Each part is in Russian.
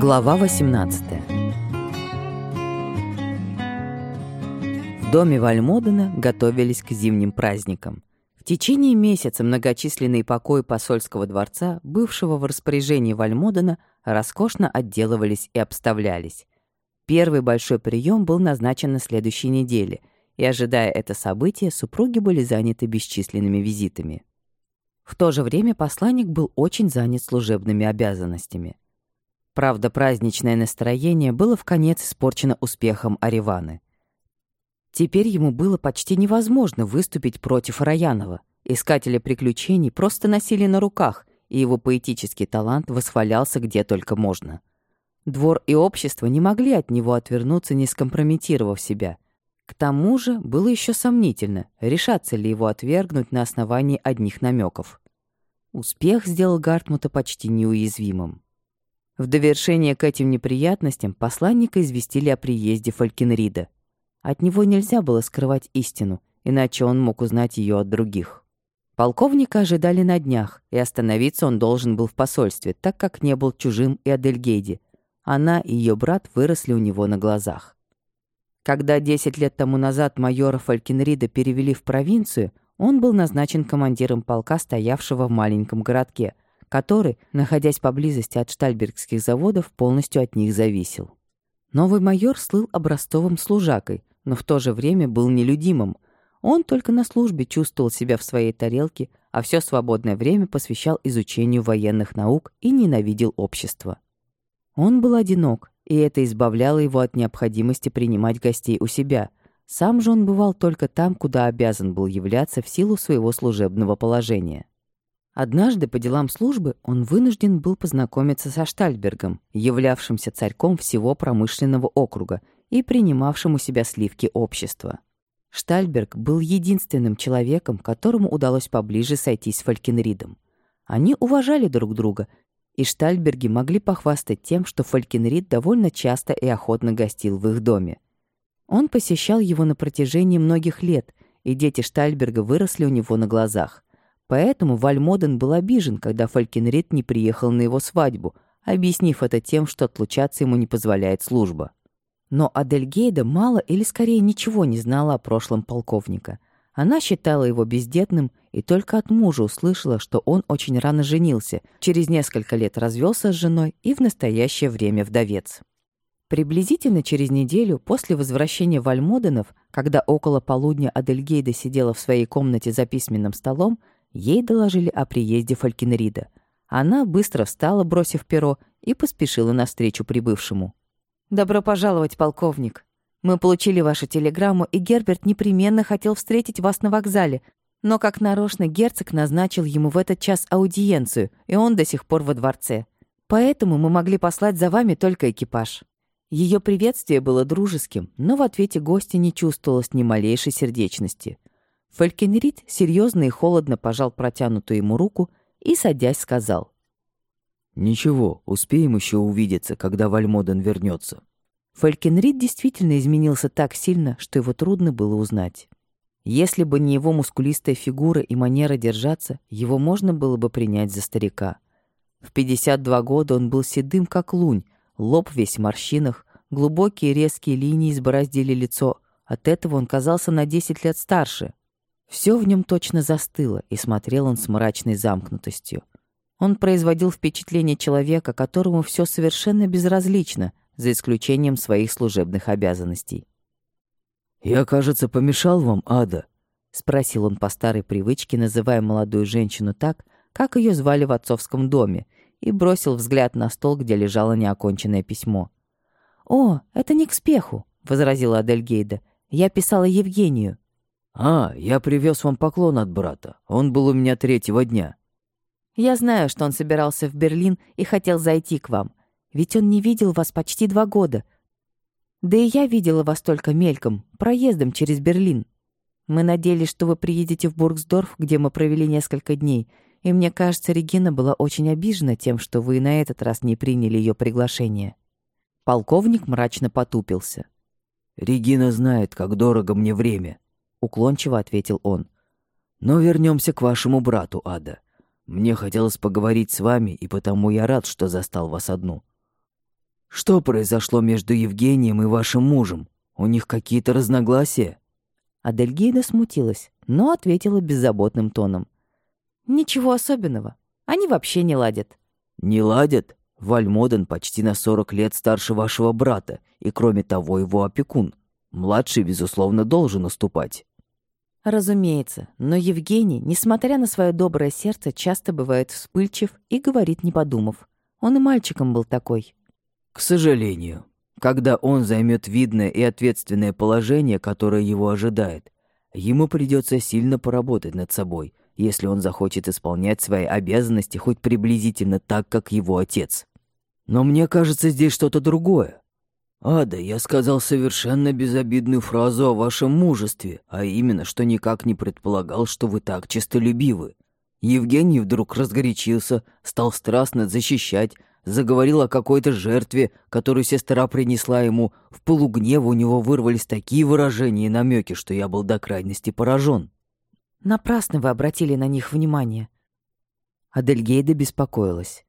Глава 18 В доме Вальмодена готовились к зимним праздникам. В течение месяца многочисленные покои посольского дворца, бывшего в распоряжении Вальмодена, роскошно отделывались и обставлялись. Первый большой прием был назначен на следующей неделе, и, ожидая это событие, супруги были заняты бесчисленными визитами. В то же время посланник был очень занят служебными обязанностями. Правда, праздничное настроение было в конец испорчено успехом Ариваны. Теперь ему было почти невозможно выступить против Раянова. Искатели приключений просто носили на руках, и его поэтический талант восхвалялся где только можно. Двор и общество не могли от него отвернуться, не скомпрометировав себя. К тому же было еще сомнительно, решаться ли его отвергнуть на основании одних намеков. Успех сделал Гартмута почти неуязвимым. В довершение к этим неприятностям посланника известили о приезде Фалькинрида. От него нельзя было скрывать истину, иначе он мог узнать ее от других. Полковника ожидали на днях, и остановиться он должен был в посольстве, так как не был чужим и Адельгейде. Она и ее брат выросли у него на глазах. Когда 10 лет тому назад майора Фалькинрида перевели в провинцию, он был назначен командиром полка, стоявшего в маленьком городке, который, находясь поблизости от штальбергских заводов, полностью от них зависел. Новый майор слыл образцовым служакой, но в то же время был нелюдимым. Он только на службе чувствовал себя в своей тарелке, а все свободное время посвящал изучению военных наук и ненавидел общество. Он был одинок, и это избавляло его от необходимости принимать гостей у себя. Сам же он бывал только там, куда обязан был являться в силу своего служебного положения. Однажды по делам службы он вынужден был познакомиться со Штальбергом, являвшимся царьком всего промышленного округа и принимавшим у себя сливки общества. Штальберг был единственным человеком, которому удалось поближе сойтись с Фалькенридом. Они уважали друг друга, и Штальберги могли похвастать тем, что Фалькенрид довольно часто и охотно гостил в их доме. Он посещал его на протяжении многих лет, и дети Штальберга выросли у него на глазах — Поэтому Вальмоден был обижен, когда Фалькенрид не приехал на его свадьбу, объяснив это тем, что отлучаться ему не позволяет служба. Но Адельгейда мало или скорее ничего не знала о прошлом полковника. Она считала его бездетным и только от мужа услышала, что он очень рано женился, через несколько лет развелся с женой и в настоящее время вдовец. Приблизительно через неделю после возвращения Вальмоденов, когда около полудня Адельгейда сидела в своей комнате за письменным столом, Ей доложили о приезде Фалькинрида. Она быстро встала, бросив перо, и поспешила навстречу прибывшему. «Добро пожаловать, полковник. Мы получили вашу телеграмму, и Герберт непременно хотел встретить вас на вокзале, но как нарочно герцог назначил ему в этот час аудиенцию, и он до сих пор во дворце. Поэтому мы могли послать за вами только экипаж». Ее приветствие было дружеским, но в ответе гостя не чувствовалось ни малейшей сердечности — Фалькенрид серьезно и холодно пожал протянутую ему руку и, садясь, сказал. «Ничего, успеем еще увидеться, когда Вальмоден вернется. Фалькенрид действительно изменился так сильно, что его трудно было узнать. Если бы не его мускулистая фигура и манера держаться, его можно было бы принять за старика. В 52 года он был седым, как лунь, лоб весь в морщинах, глубокие резкие линии избороздили лицо. От этого он казался на 10 лет старше — все в нем точно застыло, и смотрел он с мрачной замкнутостью. Он производил впечатление человека, которому все совершенно безразлично, за исключением своих служебных обязанностей. «Я, кажется, помешал вам, Ада?» — спросил он по старой привычке, называя молодую женщину так, как ее звали в отцовском доме, и бросил взгляд на стол, где лежало неоконченное письмо. «О, это не к спеху», — возразила Адельгейда. «Я писала Евгению». «А, я привез вам поклон от брата. Он был у меня третьего дня». «Я знаю, что он собирался в Берлин и хотел зайти к вам. Ведь он не видел вас почти два года. Да и я видела вас только мельком, проездом через Берлин. Мы надеялись, что вы приедете в Бургсдорф, где мы провели несколько дней, и мне кажется, Регина была очень обижена тем, что вы на этот раз не приняли ее приглашение». Полковник мрачно потупился. «Регина знает, как дорого мне время уклончиво ответил он. Но вернемся к вашему брату, Ада. Мне хотелось поговорить с вами, и потому я рад, что застал вас одну. Что произошло между Евгением и вашим мужем? У них какие-то разногласия?» Адельгейда смутилась, но ответила беззаботным тоном. «Ничего особенного. Они вообще не ладят». «Не ладят? Вальмоден почти на 40 лет старше вашего брата, и кроме того его опекун. Младший, безусловно, должен уступать». Разумеется, но Евгений, несмотря на свое доброе сердце, часто бывает вспыльчив и говорит, не подумав. Он и мальчиком был такой. «К сожалению», когда он займет видное и ответственное положение, которое его ожидает, ему придется сильно поработать над собой, если он захочет исполнять свои обязанности хоть приблизительно так, как его отец. Но мне кажется, здесь что-то другое. Ада, я сказал совершенно безобидную фразу о вашем мужестве, а именно, что никак не предполагал, что вы так честолюбивы. Евгений вдруг разгорячился, стал страстно защищать, заговорил о какой-то жертве, которую сестра принесла ему. В полугневе у него вырвались такие выражения и намеки, что я был до крайности поражен. Напрасно вы обратили на них внимание. Адельгейда беспокоилась.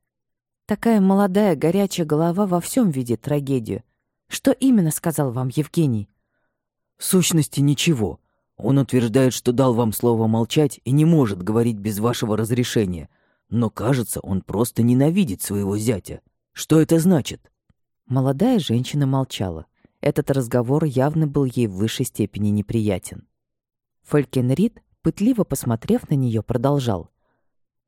Такая молодая, горячая голова во всем видит трагедию. Что именно сказал вам Евгений? В сущности, ничего. Он утверждает, что дал вам слово молчать и не может говорить без вашего разрешения — но, кажется, он просто ненавидит своего зятя. Что это значит? Молодая женщина молчала. Этот разговор явно был ей в высшей степени неприятен. Фолькенрид, пытливо посмотрев на нее, продолжал.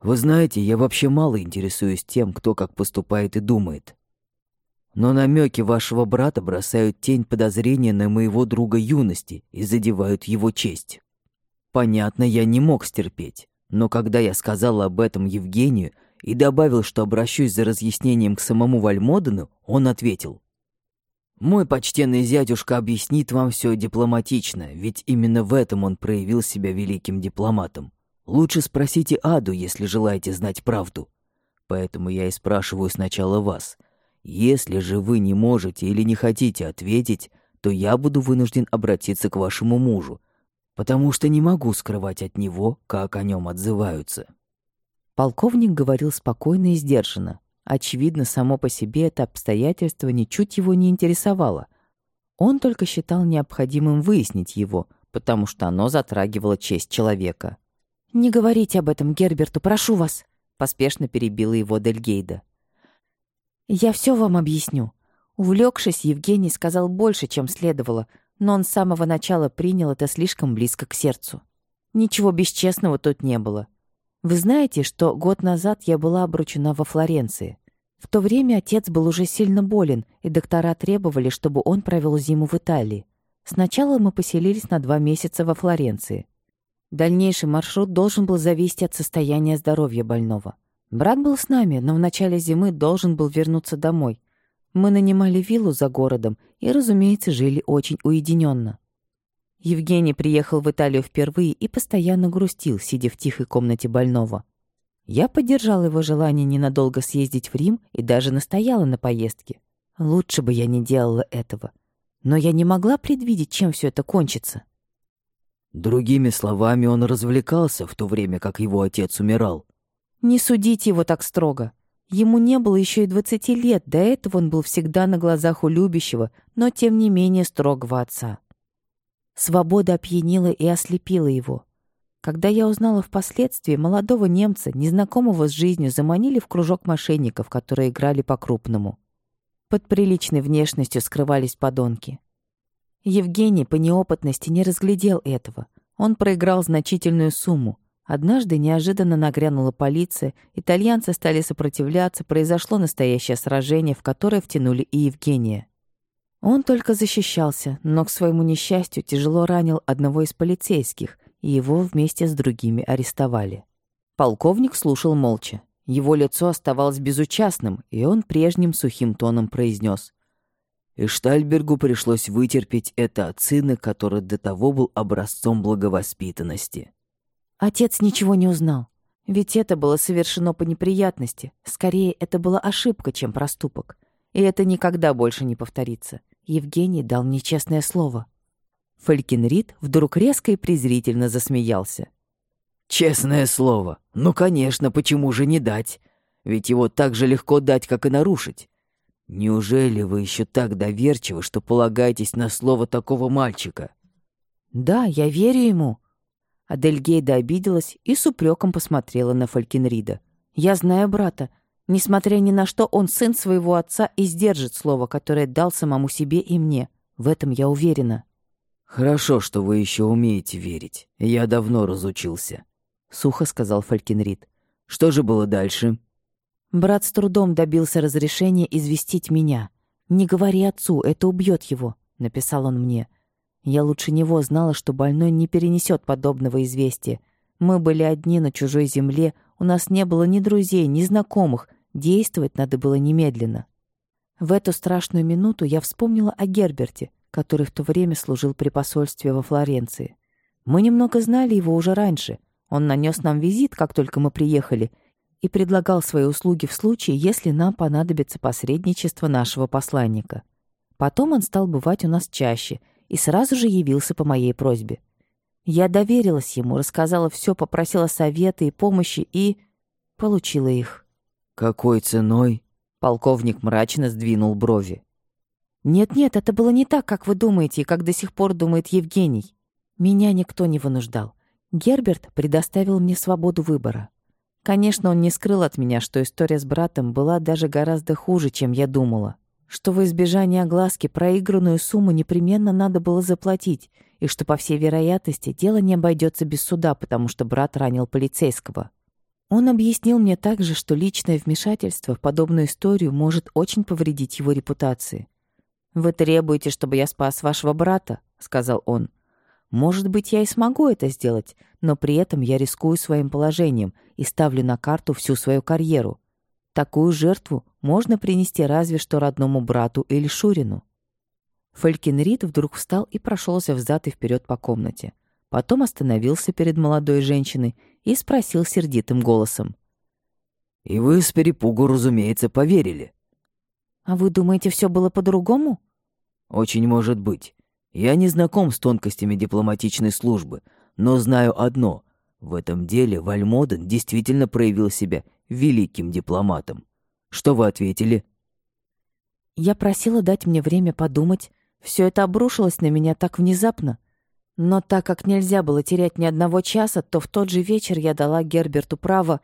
«Вы знаете, я вообще мало интересуюсь тем, кто как поступает и думает. Но намеки вашего брата бросают тень подозрения на моего друга юности и задевают его честь. Понятно, я не мог стерпеть. Но когда я сказал об этом Евгению и добавил, что обращусь за разъяснением к самому Вальмодену, он ответил. «Мой почтенный зятюшка объяснит вам все дипломатично, ведь именно в этом он проявил себя великим дипломатом. Лучше спросите Аду, если желаете знать правду. Поэтому я и спрашиваю сначала вас. Если же вы не можете или не хотите ответить, то я буду вынужден обратиться к вашему мужу, потому что не могу скрывать от него, как о нем отзываются. Полковник говорил спокойно и сдержанно. Очевидно, само по себе это обстоятельство ничуть его не интересовало. Он только считал необходимым выяснить его, потому что оно затрагивало честь человека. «Не говорите об этом Герберту, прошу вас», — поспешно перебила его Дельгейда. «Я все вам объясню». Увлекшись, Евгений сказал больше, чем следовало, но он с самого начала принял это слишком близко к сердцу. Ничего бесчестного тут не было. Вы знаете, что год назад я была обручена во Флоренции. В то время отец был уже сильно болен, и доктора требовали, чтобы он провел зиму в Италии. Сначала мы поселились на два месяца во Флоренции. Дальнейший маршрут должен был зависеть от состояния здоровья больного. Брат был с нами, но в начале зимы должен был вернуться домой, мы нанимали виллу за городом и, разумеется, жили очень уединенно. Евгений приехал в Италию впервые и постоянно грустил, сидя в тихой комнате больного. Я поддержала его желание ненадолго съездить в Рим и даже настояла на поездке. Лучше бы я не делала этого. Но я не могла предвидеть, чем все это кончится. Другими словами, он развлекался в то время, как его отец умирал. Не судите его так строго. Ему не было еще и двадцати лет, до этого он был всегда на глазах у любящего, но тем не менее строгого отца. Свобода опьянила и ослепила его. Когда я узнала впоследствии, молодого немца, незнакомого с жизнью, заманили в кружок мошенников, которые играли по-крупному. Под приличной внешностью скрывались подонки. Евгений по неопытности не разглядел этого. Он проиграл значительную сумму, Однажды неожиданно нагрянула полиция, итальянцы стали сопротивляться, произошло настоящее сражение, в которое втянули и Евгения. Он только защищался, но к своему несчастью тяжело ранил одного из полицейских, и его вместе с другими арестовали. Полковник слушал молча. Его лицо оставалось безучастным, и он прежним сухим тоном произнес: и Штальбергу пришлось вытерпеть это от сына, который до того был образцом благовоспитанности. Отец ничего не узнал. Ведь это было совершено по неприятности. Скорее, это была ошибка, чем проступок. И это никогда больше не повторится. Евгений дал мне честное слово. Фалькинрид вдруг резко и презрительно засмеялся. «Честное слово? Ну, конечно, почему же не дать? Ведь его так же легко дать, как и нарушить. Неужели вы еще так доверчивы, что полагаетесь на слово такого мальчика? Да, я верю ему. Адельгейда обиделась и с упреком посмотрела на Фалькинрида. Я знаю брата. Несмотря ни на что, он сын своего отца и сдержит слово, которое дал самому себе и мне. В этом я уверена. Хорошо, что вы еще умеете верить. Я давно разучился, сухо сказал Фалькинрид. Что же было дальше? Брат с трудом добился разрешения известить меня. Не говори отцу, это убьет его, написал он мне. Я лучше него знала, что больной не перенесет подобного известия. Мы были одни на чужой земле, у нас не было ни друзей, ни знакомых, действовать надо было немедленно. В эту страшную минуту я вспомнила о Герберте, который в то время служил при посольстве во Флоренции. Мы немного знали его уже раньше. Он нанес нам визит, как только мы приехали, и предлагал свои услуги в случае, если нам понадобится посредничество нашего посланника. Потом он стал бывать у нас чаще и сразу же явился по моей просьбе. Я доверилась ему, рассказала все, попросила совета и помощи и... получила их. «Какой ценой?» Полковник мрачно сдвинул брови. «Нет-нет, это было не так, как вы думаете и как до сих пор думает Евгений. Меня никто не вынуждал. Герберт предоставил мне свободу выбора. Конечно, он не скрыл от меня, что история с братом была даже гораздо хуже, чем я думала что в избежание огласки проигранную сумму непременно надо было заплатить, и что, по всей вероятности, дело не обойдется без суда, потому что брат ранил полицейского. Он объяснил мне также, что личное вмешательство в подобную историю может очень повредить его репутации. «Вы требуете, чтобы я спас вашего брата», — сказал он. «Может быть, я и смогу это сделать, но при этом я рискую своим положением и ставлю на карту всю свою карьеру. Такую жертву можно принести разве что родному брату или Шурину. Фалькинрид вдруг встал и прошелся взад и вперед по комнате. Потом остановился перед молодой женщиной и спросил сердитым голосом. «И вы с перепугу, разумеется, поверили?» «А вы думаете, все было по-другому?» «Очень может быть. Я не знаком с тонкостями дипломатичной службы, но знаю одно. В этом деле Вальмоден действительно проявил себя великим дипломатом. Что вы ответили? Я просила дать мне время подумать. Все это обрушилось на меня так внезапно. Но так как нельзя было терять ни одного часа, то в тот же вечер я дала Герберту право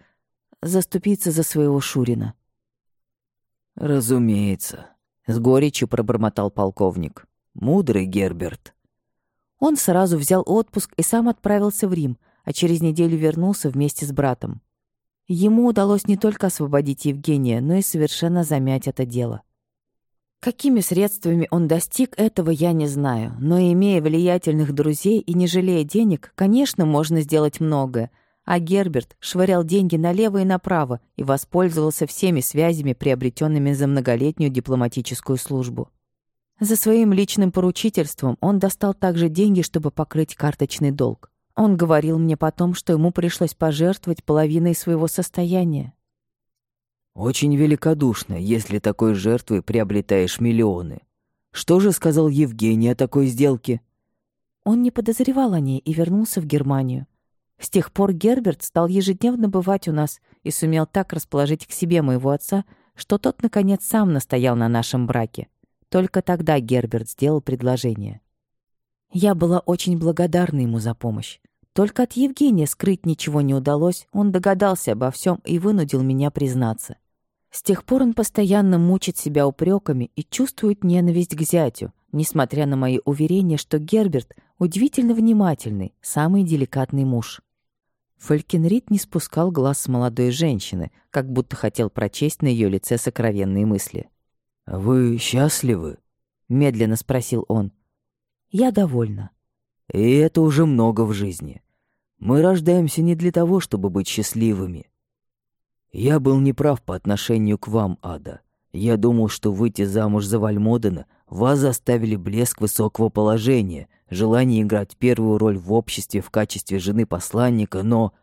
заступиться за своего Шурина. «Разумеется», — с горечью пробормотал полковник. «Мудрый Герберт». Он сразу взял отпуск и сам отправился в Рим, а через неделю вернулся вместе с братом. Ему удалось не только освободить Евгения, но и совершенно замять это дело. Какими средствами он достиг этого, я не знаю, но имея влиятельных друзей и не жалея денег, конечно, можно сделать многое. А Герберт швырял деньги налево и направо и воспользовался всеми связями, приобретенными за многолетнюю дипломатическую службу. За своим личным поручительством он достал также деньги, чтобы покрыть карточный долг. Он говорил мне потом, что ему пришлось пожертвовать половиной своего состояния. Очень великодушно, если такой жертвой приобретаешь миллионы. Что же сказал Евгений о такой сделке? Он не подозревал о ней и вернулся в Германию. С тех пор Герберт стал ежедневно бывать у нас и сумел так расположить к себе моего отца, что тот, наконец, сам настоял на нашем браке. Только тогда Герберт сделал предложение. Я была очень благодарна ему за помощь. Только от Евгения скрыть ничего не удалось, он догадался обо всем и вынудил меня признаться. С тех пор он постоянно мучит себя упреками и чувствует ненависть к зятю, несмотря на мои уверения, что Герберт удивительно внимательный, самый деликатный муж. Фалькенрид не спускал глаз с молодой женщины, как будто хотел прочесть на ее лице сокровенные мысли. «Вы счастливы?» — медленно спросил он. Я довольна. И это уже много в жизни. Мы рождаемся не для того, чтобы быть счастливыми. Я был неправ по отношению к вам, Ада. Я думал, что выйти замуж за Вальмодена вас заставили блеск высокого положения, желание играть первую роль в обществе в качестве жены посланника, но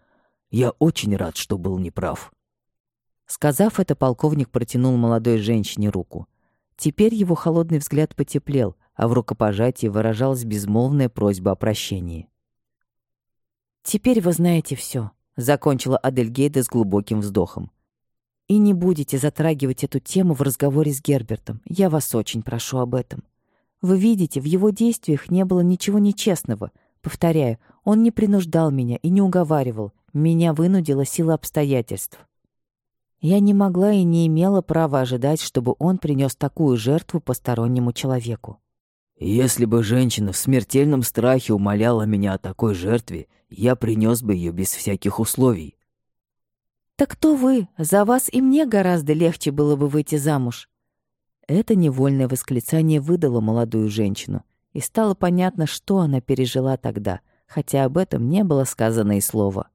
я очень рад, что был неправ. Сказав это, полковник протянул молодой женщине руку. Теперь его холодный взгляд потеплел, а в рукопожатии выражалась безмолвная просьба о прощении. «Теперь вы знаете все, закончила Адельгейда с глубоким вздохом. И не будете затрагивать эту тему в разговоре с Гербертом. Я вас очень прошу об этом. Вы видите, в его действиях не было ничего нечестного. Повторяю, он не принуждал меня и не уговаривал. Меня вынудила сила обстоятельств. Я не могла и не имела права ожидать, чтобы он принес такую жертву постороннему человеку. Если бы женщина в смертельном страхе умоляла меня о такой жертве, я принес бы ее без всяких условий. «Так кто вы? За вас и мне гораздо легче было бы выйти замуж». Это невольное восклицание выдало молодую женщину, и стало понятно, что она пережила тогда, хотя об этом не было сказано и слова.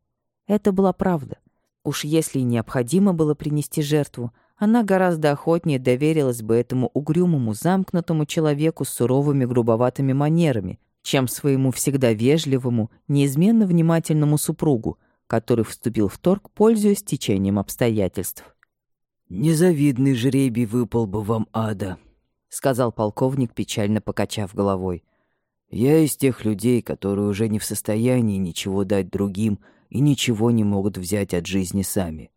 Это была правда. Уж если и необходимо было принести жертву, она гораздо охотнее доверилась бы этому угрюмому, замкнутому человеку с суровыми грубоватыми манерами, чем своему всегда вежливому, неизменно внимательному супругу, который вступил в торг, пользуясь течением обстоятельств. «Незавидный жребий выпал бы вам ада», — сказал полковник, печально покачав головой. «Я из тех людей, которые уже не в состоянии ничего дать другим и ничего не могут взять от жизни сами.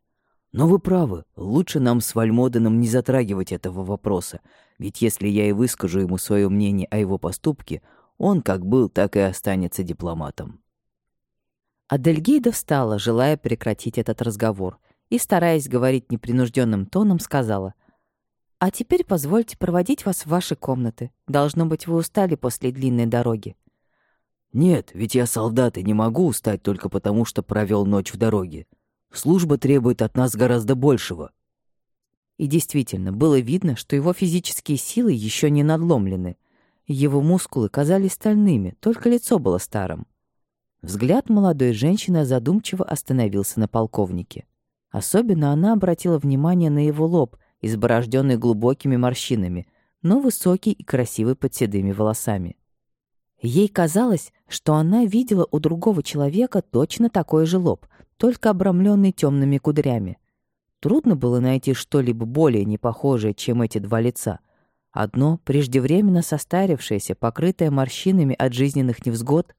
Но вы правы, лучше нам с Вальмоденом не затрагивать этого вопроса, ведь если я и выскажу ему свое мнение о его поступке, он как был, так и останется дипломатом. Адельгейда встала, желая прекратить этот разговор, и, стараясь говорить непринужденным тоном, сказала, «А теперь позвольте проводить вас в ваши комнаты. Должно быть, вы устали после длинной дороги». Нет, ведь я солдат и не могу устать только потому, что провел ночь в дороге. Служба требует от нас гораздо большего. И действительно, было видно, что его физические силы еще не надломлены. Его мускулы казались стальными, только лицо было старым. Взгляд молодой женщины задумчиво остановился на полковнике. Особенно она обратила внимание на его лоб, изборожденный глубокими морщинами, но высокий и красивый под седыми волосами. Ей казалось, что она видела у другого человека точно такой же лоб, только обрамленный темными кудрями. Трудно было найти что-либо более непохожее, чем эти два лица. Одно, преждевременно состарившееся, покрытое морщинами от жизненных невзгод.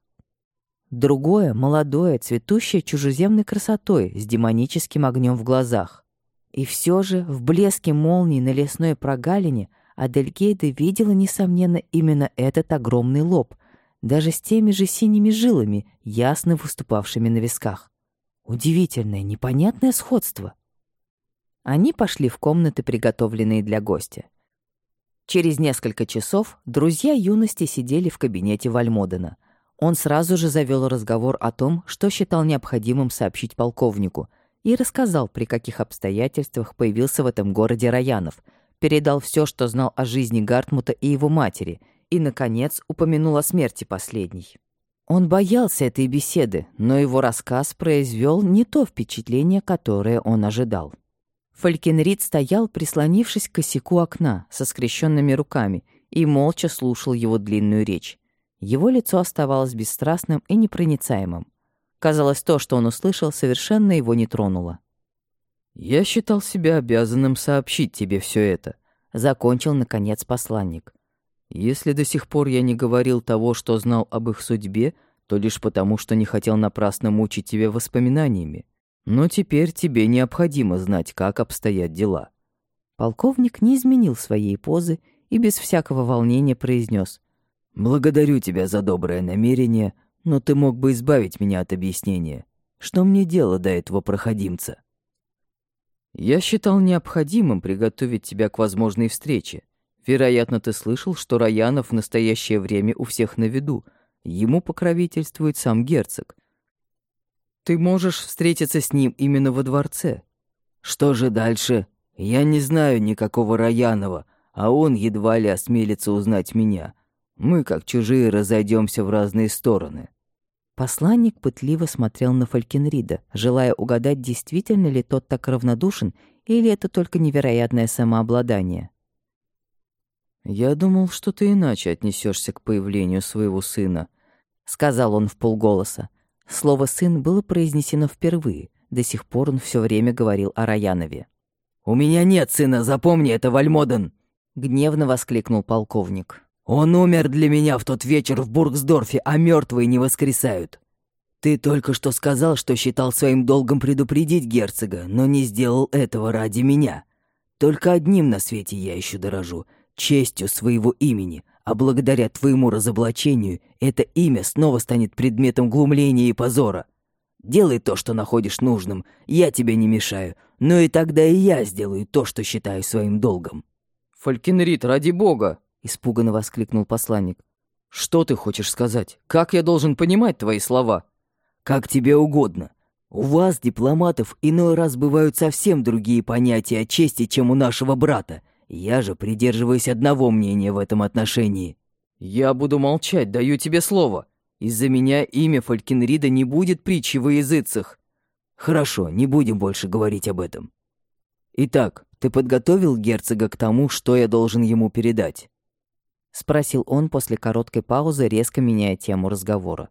Другое, молодое, цветущее чужеземной красотой, с демоническим огнем в глазах. И все же в блеске молнии на лесной прогалине Адельгейда видела, несомненно, именно этот огромный лоб — даже с теми же синими жилами, ясно выступавшими на висках. Удивительное, непонятное сходство. Они пошли в комнаты, приготовленные для гостя. Через несколько часов друзья юности сидели в кабинете Вальмодена. Он сразу же завел разговор о том, что считал необходимым сообщить полковнику, и рассказал, при каких обстоятельствах появился в этом городе Раянов, передал все, что знал о жизни Гартмута и его матери — и, наконец, упомянул о смерти последней. Он боялся этой беседы, но его рассказ произвел не то впечатление, которое он ожидал. Фалькенрид стоял, прислонившись к косяку окна, со скрещенными руками, и молча слушал его длинную речь. Его лицо оставалось бесстрастным и непроницаемым. Казалось, то, что он услышал, совершенно его не тронуло. «Я считал себя обязанным сообщить тебе все это», — закончил, наконец, посланник. Если до сих пор я не говорил того, что знал об их судьбе, то лишь потому, что не хотел напрасно мучить тебя воспоминаниями. Но теперь тебе необходимо знать, как обстоят дела». Полковник не изменил своей позы и без всякого волнения произнес: «Благодарю тебя за доброе намерение, но ты мог бы избавить меня от объяснения. Что мне дело до этого проходимца?» «Я считал необходимым приготовить тебя к возможной встрече. Вероятно, ты слышал, что Раянов в настоящее время у всех на виду. Ему покровительствует сам герцог. Ты можешь встретиться с ним именно во дворце. Что же дальше? Я не знаю никакого Раянова, а он едва ли осмелится узнать меня. Мы, как чужие, разойдемся в разные стороны. Посланник пытливо смотрел на Фалькенрида, желая угадать, действительно ли тот так равнодушен, или это только невероятное самообладание. «Я думал, что ты иначе отнесешься к появлению своего сына», — сказал он в полголоса. Слово «сын» было произнесено впервые. До сих пор он все время говорил о Раянове. «У меня нет сына, запомни это, Вальмоден!» — гневно воскликнул полковник. «Он умер для меня в тот вечер в Бургсдорфе, а мертвые не воскресают!» Ты только что сказал, что считал своим долгом предупредить герцога, но не сделал этого ради меня. Только одним на свете я еще дорожу — честью своего имени, а благодаря твоему разоблачению это имя снова станет предметом глумления и позора. Делай то, что находишь нужным, я тебе не мешаю, но и тогда и я сделаю то, что считаю своим долгом». «Фалькинрит, ради бога!» — испуганно воскликнул посланник. «Что ты хочешь сказать? Как я должен понимать твои слова?» «Как тебе угодно. У вас, дипломатов, иной раз бывают совсем другие понятия о чести, чем у нашего брата. Я же придерживаюсь одного мнения в этом отношении». «Я буду молчать, даю тебе слово. Из-за меня имя Фалькинрида не будет притчи во языцах». «Хорошо, не будем больше говорить об этом. Итак, ты подготовил герцога к тому, что я должен ему передать?» Спросил он после короткой паузы, резко меняя тему разговора.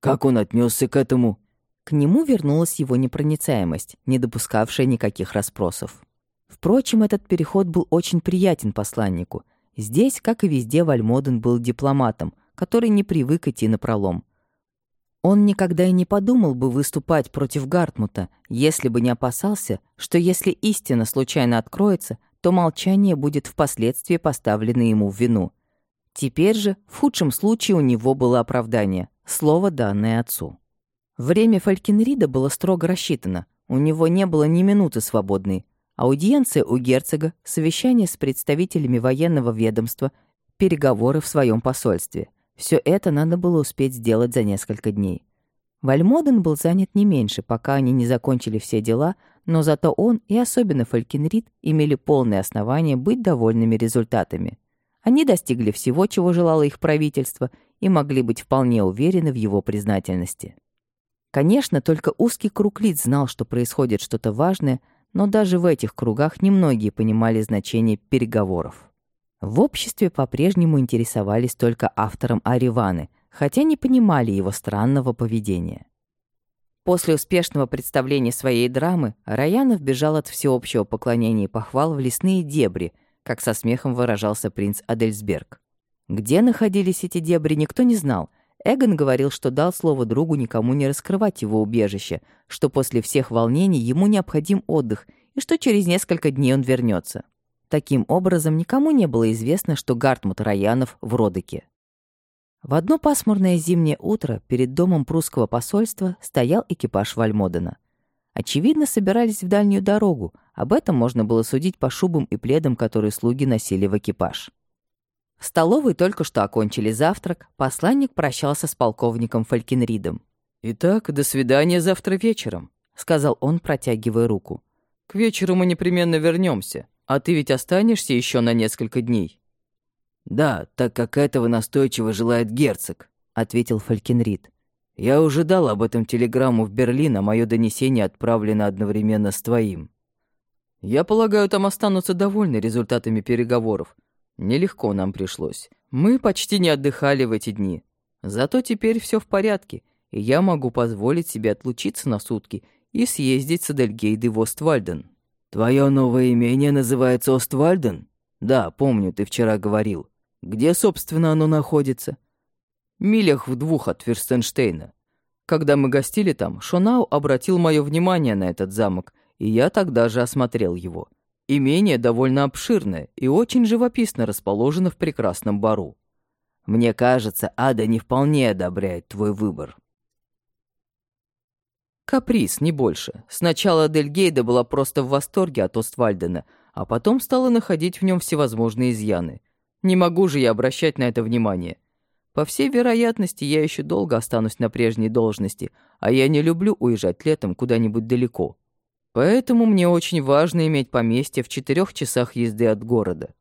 «Как он отнесся к этому?» К нему вернулась его непроницаемость, не допускавшая никаких расспросов. Впрочем, этот переход был очень приятен посланнику. Здесь, как и везде, Вальмоден был дипломатом, который не привык идти на пролом. Он никогда и не подумал бы выступать против Гартмута, если бы не опасался, что если истина случайно откроется, то молчание будет впоследствии поставлено ему в вину. Теперь же, в худшем случае, у него было оправдание — слово, данное отцу. Время Фалькинрида было строго рассчитано, у него не было ни минуты свободной. Аудиенция у герцога, совещание с представителями военного ведомства, переговоры в своем посольстве — все это надо было успеть сделать за несколько дней. Вальмоден был занят не меньше, пока они не закончили все дела, но зато он и особенно Фалькинрид имели полное основание быть довольными результатами. Они достигли всего, чего желало их правительство, и могли быть вполне уверены в его признательности. Конечно, только узкий круг лиц знал, что происходит что-то важное, но даже в этих кругах немногие понимали значение переговоров. В обществе по-прежнему интересовались только автором Ариваны, хотя не понимали его странного поведения. После успешного представления своей драмы Раянов бежал от всеобщего поклонения и похвал в лесные дебри, как со смехом выражался принц Адельсберг. Где находились эти дебри, никто не знал. Эгон говорил, что дал слово другу никому не раскрывать его убежище, что после всех волнений ему необходим отдых и что через несколько дней он вернется. Таким образом, никому не было известно, что Гартмут Раянов в Родыке. В одно пасмурное зимнее утро перед домом прусского посольства стоял экипаж Вальмодена. Очевидно, собирались в дальнюю дорогу. Об этом можно было судить по шубам и пледам, которые слуги носили в экипаж. В столовой только что окончили завтрак, посланник прощался с полковником Фалькинридом. «Итак, до свидания завтра вечером», — сказал он, протягивая руку. «К вечеру мы непременно вернемся. А ты ведь останешься еще на несколько дней?» «Да, так как этого настойчиво желает герцог», — ответил Фалькинрид. «Я уже дал об этом телеграмму в Берлин, а мое донесение отправлено одновременно с твоим». «Я полагаю, там останутся довольны результатами переговоров. Нелегко нам пришлось. Мы почти не отдыхали в эти дни. Зато теперь все в порядке, и я могу позволить себе отлучиться на сутки и съездить с Адельгейды в Оствальден». «Твое новое имение называется Оствальден?» «Да, помню, ты вчера говорил. Где, собственно, оно находится?» «Милях в двух от Ферстенштейна. Когда мы гостили там, Шонау обратил мое внимание на этот замок, и я тогда же осмотрел его. Имение довольно обширное и очень живописно расположено в прекрасном бару. Мне кажется, Ада не вполне одобряет твой выбор». Каприз, не больше. Сначала Дельгейда была просто в восторге от Оствальдена, а потом стала находить в нем всевозможные изъяны. Не могу же я обращать на это внимание. По всей вероятности, я еще долго останусь на прежней должности, а я не люблю уезжать летом куда-нибудь далеко. Поэтому мне очень важно иметь поместье в четырех часах езды от города.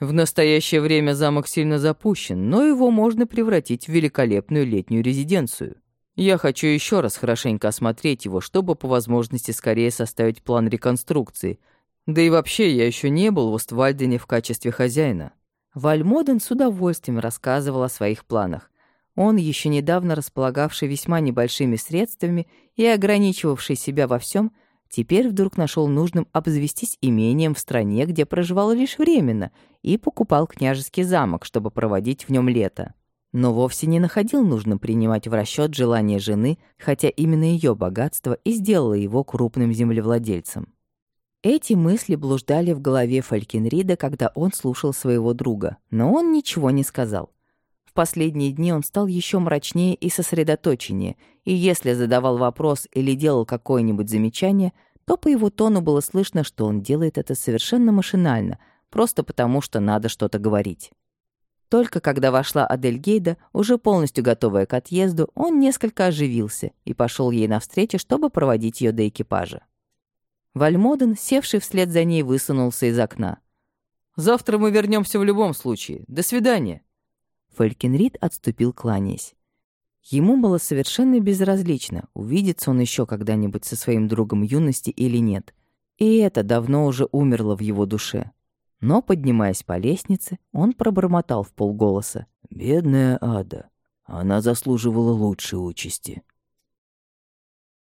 В настоящее время замок сильно запущен, но его можно превратить в великолепную летнюю резиденцию. Я хочу еще раз хорошенько осмотреть его, чтобы по возможности скорее составить план реконструкции. Да и вообще, я еще не был в Оствальдене в качестве хозяина». Вальмоден с удовольствием рассказывал о своих планах. Он, еще недавно располагавший весьма небольшими средствами и ограничивавший себя во всем, теперь вдруг нашел нужным обзавестись имением в стране, где проживал лишь временно, и покупал княжеский замок, чтобы проводить в нем лето. но вовсе не находил нужным принимать в расчет желание жены, хотя именно ее богатство и сделало его крупным землевладельцем. Эти мысли блуждали в голове Фалькинрида, когда он слушал своего друга, но он ничего не сказал. В последние дни он стал еще мрачнее и сосредоточеннее, и если задавал вопрос или делал какое-нибудь замечание, то по его тону было слышно, что он делает это совершенно машинально, просто потому что надо что-то говорить. Только когда вошла Адельгейда, уже полностью готовая к отъезду, он несколько оживился и пошел ей навстречу, чтобы проводить ее до экипажа. Вальмоден, севший вслед за ней, высунулся из окна. «Завтра мы вернемся в любом случае. До свидания». Фелькинрид отступил, кланяясь. Ему было совершенно безразлично, увидится он еще когда-нибудь со своим другом юности или нет. И это давно уже умерло в его душе. Но, поднимаясь по лестнице, он пробормотал в полголоса. «Бедная Ада. Она заслуживала лучшей участи».